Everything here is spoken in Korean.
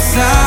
inside